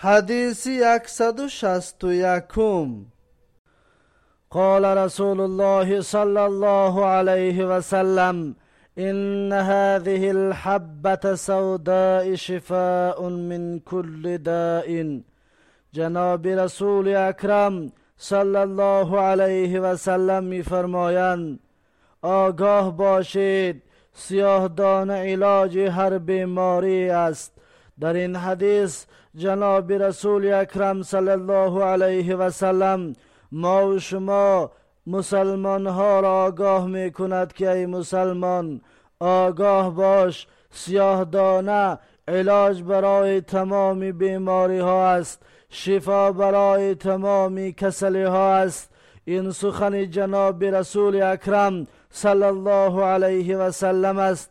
حديث يكسد شست يكم قال رسول الله صلى الله عليه وسلم إن هذه الحبة سوداء شفاء من كل داء. جناب رسول اکرم صلی الله علیه و سلم میفرمایند آگاه باشید سیاه دانه علاج هر بیماری است. дар ин ҳадис ҷаноби расули акрам сали аллоҳу алайҳи васалам моу шумо мусалмонҳоро огоҳ мекунад ки ай мусалмон огоҳ бош сиёҳдона илоҷ барои тамоми бемориҳо аст шифо барои тамоми касалиҳо аст. Ин сухани ҷаноби расули акрам сали аллоҳу алайҳи васалам аст